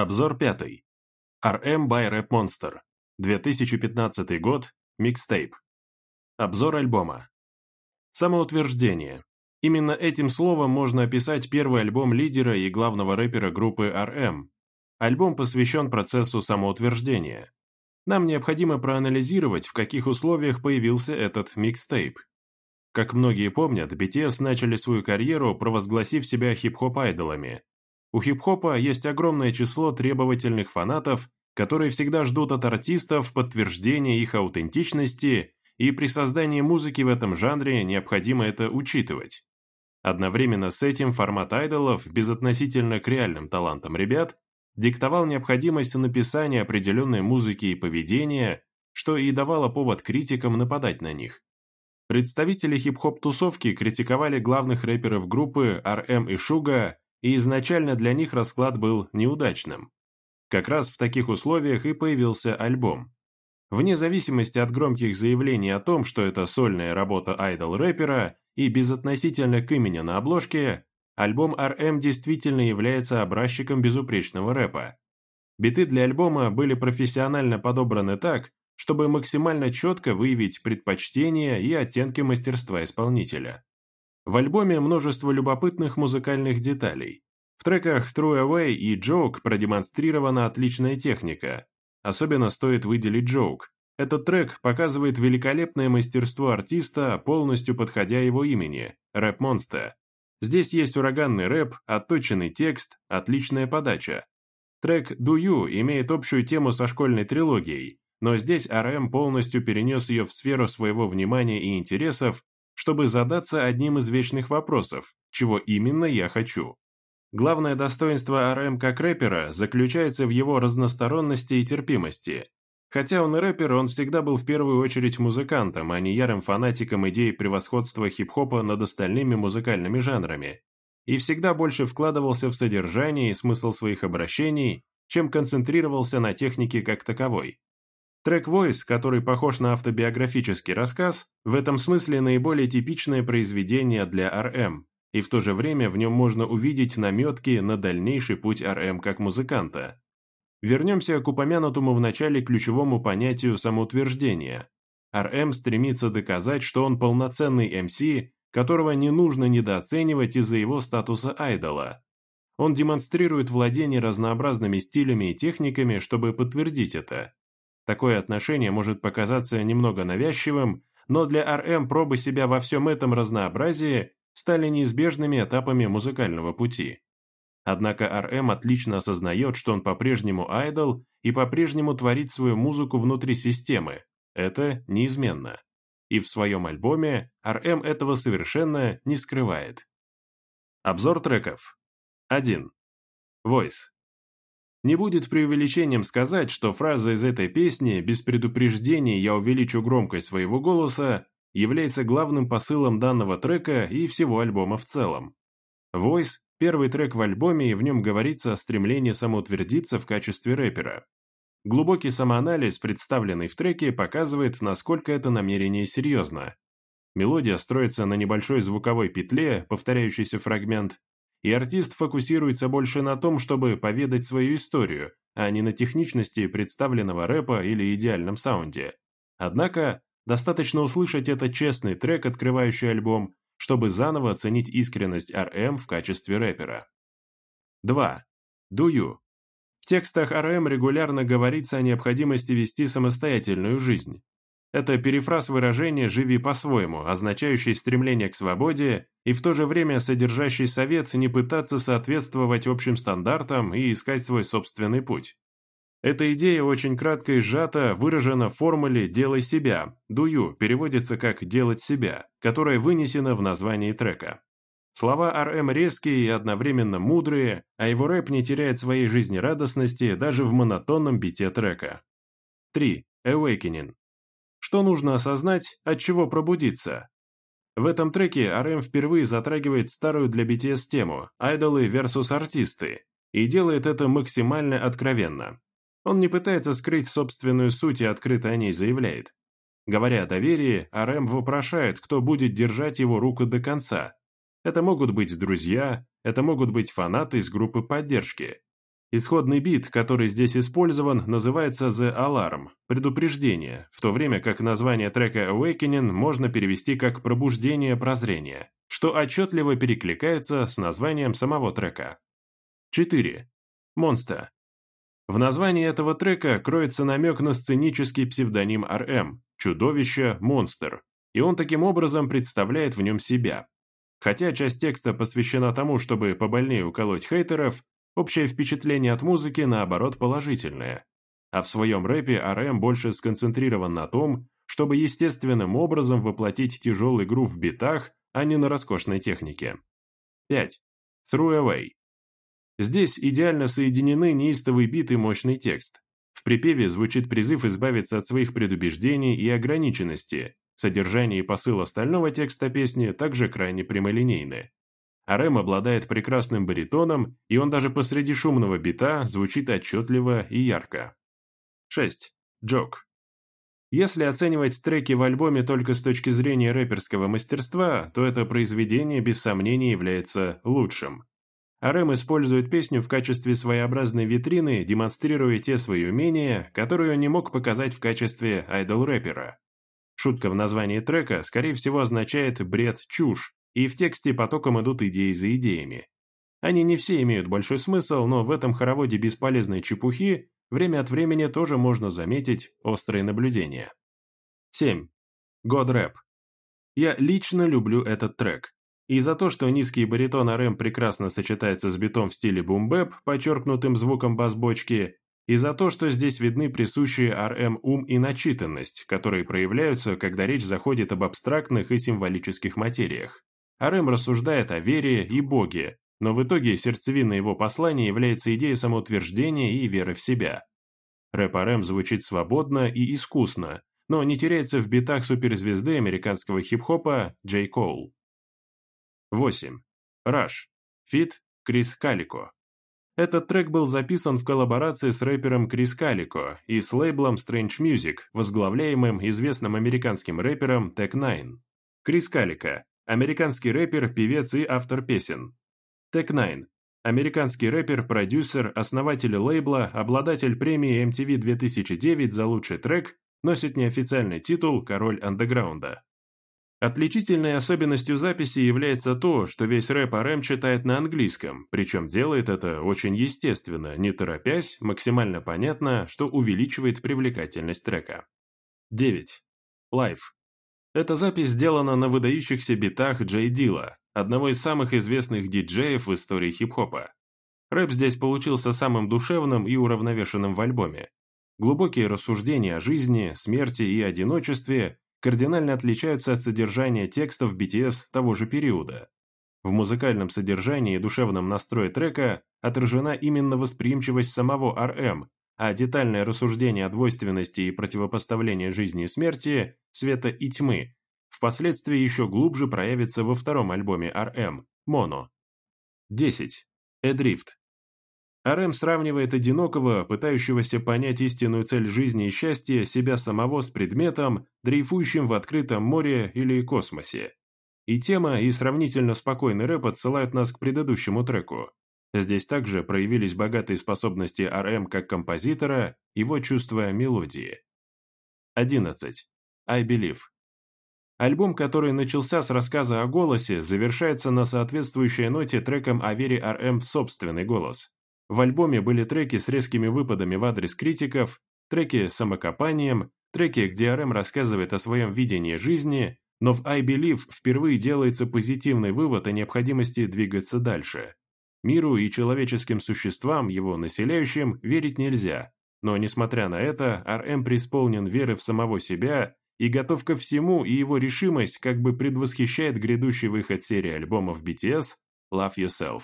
Обзор пятый. RM by Rap Monster. 2015 год. Микстейп. Обзор альбома. Самоутверждение. Именно этим словом можно описать первый альбом лидера и главного рэпера группы RM. Альбом посвящен процессу самоутверждения. Нам необходимо проанализировать, в каких условиях появился этот микстейп. Как многие помнят, BTS начали свою карьеру, провозгласив себя хип-хоп-айдолами. У хип-хопа есть огромное число требовательных фанатов, которые всегда ждут от артистов подтверждения их аутентичности, и при создании музыки в этом жанре необходимо это учитывать. Одновременно с этим формат айдолов, безотносительно к реальным талантам ребят, диктовал необходимость написания определенной музыки и поведения, что и давало повод критикам нападать на них. Представители хип-хоп-тусовки критиковали главных рэперов группы RM эм» и Шуга и изначально для них расклад был неудачным. Как раз в таких условиях и появился альбом. Вне зависимости от громких заявлений о том, что это сольная работа айдол-рэпера и безотносительно к имени на обложке, альбом RM действительно является образчиком безупречного рэпа. Биты для альбома были профессионально подобраны так, чтобы максимально четко выявить предпочтения и оттенки мастерства исполнителя. В альбоме множество любопытных музыкальных деталей. В треках True Away и Joke продемонстрирована отличная техника. Особенно стоит выделить Joke. Этот трек показывает великолепное мастерство артиста, полностью подходя его имени – Рэп Монста. Здесь есть ураганный рэп, отточенный текст, отличная подача. Трек «Do You» имеет общую тему со школьной трилогией, но здесь РМ полностью перенес ее в сферу своего внимания и интересов, чтобы задаться одним из вечных вопросов, чего именно я хочу. Главное достоинство РМ как рэпера заключается в его разносторонности и терпимости. Хотя он и рэпер, он всегда был в первую очередь музыкантом, а не ярым фанатиком идей превосходства хип-хопа над остальными музыкальными жанрами. И всегда больше вкладывался в содержание и смысл своих обращений, чем концентрировался на технике как таковой. Трек Voice, который похож на автобиографический рассказ, в этом смысле наиболее типичное произведение для RM, и в то же время в нем можно увидеть наметки на дальнейший путь RM как музыканта. Вернемся к упомянутому в начале ключевому понятию самоутверждения. RM стремится доказать, что он полноценный MC, которого не нужно недооценивать из-за его статуса айдола. Он демонстрирует владение разнообразными стилями и техниками, чтобы подтвердить это. Такое отношение может показаться немного навязчивым, но для РМ пробы себя во всем этом разнообразии стали неизбежными этапами музыкального пути. Однако РМ отлично осознает, что он по-прежнему айдол и по-прежнему творит свою музыку внутри системы. Это неизменно. И в своем альбоме РМ этого совершенно не скрывает. Обзор треков. 1. Voice. Не будет преувеличением сказать, что фраза из этой песни «Без предупреждений я увеличу громкость своего голоса» является главным посылом данного трека и всего альбома в целом. Voice – первый трек в альбоме, и в нем говорится о стремлении самоутвердиться в качестве рэпера. Глубокий самоанализ, представленный в треке, показывает, насколько это намерение серьезно. Мелодия строится на небольшой звуковой петле, повторяющийся фрагмент, и артист фокусируется больше на том, чтобы поведать свою историю, а не на техничности представленного рэпа или идеальном саунде. Однако, достаточно услышать этот честный трек, открывающий альбом, чтобы заново оценить искренность RM в качестве рэпера. 2. Do You. В текстах RM регулярно говорится о необходимости вести самостоятельную жизнь, это перефраз выражения «живи по-своему», а означающий стремление к свободе и в то же время содержащий совет не пытаться соответствовать общим стандартам и искать свой собственный путь. Эта идея очень кратко и сжато выражена в формуле «делай себя» – «дую» переводится как «делать себя», которая вынесена в названии трека. Слова RM резкие и одновременно мудрые, а его рэп не теряет своей жизнерадостности даже в монотонном бите трека. 3. Awakening что нужно осознать, от чего пробудиться. В этом треке RM впервые затрагивает старую для BTS тему «Айдолы versus артисты» и делает это максимально откровенно. Он не пытается скрыть собственную суть и открыто о ней заявляет. Говоря о доверии, RM вопрошает, кто будет держать его руку до конца. Это могут быть друзья, это могут быть фанаты из группы поддержки. Исходный бит, который здесь использован, называется The Alarm – предупреждение, в то время как название трека Awakening можно перевести как «пробуждение прозрения», что отчетливо перекликается с названием самого трека. 4. Монстра. В названии этого трека кроется намек на сценический псевдоним RM – чудовище, монстр, и он таким образом представляет в нем себя. Хотя часть текста посвящена тому, чтобы побольнее уколоть хейтеров, Общее впечатление от музыки, наоборот, положительное. А в своем рэпе РМ больше сконцентрирован на том, чтобы естественным образом воплотить тяжелый игру в битах, а не на роскошной технике. 5. Through Away. Здесь идеально соединены неистовый бит и мощный текст. В припеве звучит призыв избавиться от своих предубеждений и ограниченности. Содержание и посыл остального текста песни также крайне прямолинейны. Арэм обладает прекрасным баритоном, и он даже посреди шумного бита звучит отчетливо и ярко. 6. Джок. Если оценивать треки в альбоме только с точки зрения рэперского мастерства, то это произведение без сомнения является лучшим. Арэм использует песню в качестве своеобразной витрины, демонстрируя те свои умения, которые он не мог показать в качестве айдол-рэпера. Шутка в названии трека, скорее всего, означает «бред-чушь», и в тексте потоком идут идеи за идеями. Они не все имеют большой смысл, но в этом хороводе бесполезной чепухи время от времени тоже можно заметить острые наблюдения. 7. God Rap. Я лично люблю этот трек. И за то, что низкий баритон РМ прекрасно сочетается с битом в стиле бумбэп, подчеркнутым звуком бас-бочки, и за то, что здесь видны присущие РМ ум и начитанность, которые проявляются, когда речь заходит об абстрактных и символических материях. Арем рассуждает о вере и Боге, но в итоге сердцевиной его послания является идея самоутверждения и веры в себя. Рэп Арем звучит свободно и искусно, но не теряется в битах суперзвезды американского хип-хопа Джей Коул. 8. Rush. Фит Крис Калико. Этот трек был записан в коллаборации с рэпером Крис Калико и с лейблом Strange Music, возглавляемым известным американским рэпером Tech Nine. Крис Калико американский рэпер, певец и автор песен. Тек Найн – американский рэпер, продюсер, основатель лейбла, обладатель премии MTV 2009 за лучший трек, носит неофициальный титул «Король андеграунда». Отличительной особенностью записи является то, что весь рэп RM читает на английском, причем делает это очень естественно, не торопясь, максимально понятно, что увеличивает привлекательность трека. 9. Life эта запись сделана на выдающихся битах Джей Дила, одного из самых известных диджеев в истории хип-хопа. Рэп здесь получился самым душевным и уравновешенным в альбоме. Глубокие рассуждения о жизни, смерти и одиночестве кардинально отличаются от содержания текстов BTS того же периода. В музыкальном содержании и душевном настрое трека отражена именно восприимчивость самого RM а детальное рассуждение о двойственности и противопоставлении жизни и смерти, света и тьмы, впоследствии еще глубже проявится во втором альбоме RM «Моно». 10. Эдрифт. RM сравнивает одинокого, пытающегося понять истинную цель жизни и счастья, себя самого с предметом, дрейфующим в открытом море или космосе. И тема, и сравнительно спокойный рэп отсылают нас к предыдущему треку. Здесь также проявились богатые способности РМ как композитора, его чувство мелодии. 11. I Believe. Альбом, который начался с рассказа о голосе, завершается на соответствующей ноте треком о вере РМ в собственный голос. В альбоме были треки с резкими выпадами в адрес критиков, треки с самокопанием, треки, где РМ рассказывает о своем видении жизни, но в I Believe впервые делается позитивный вывод о необходимости двигаться дальше. Миру и человеческим существам его населяющим верить нельзя, но, несмотря на это, РМ эм преисполнен веры в самого себя и готов ко всему, и его решимость как бы предвосхищает грядущий выход серии альбомов BTS «Love Yourself».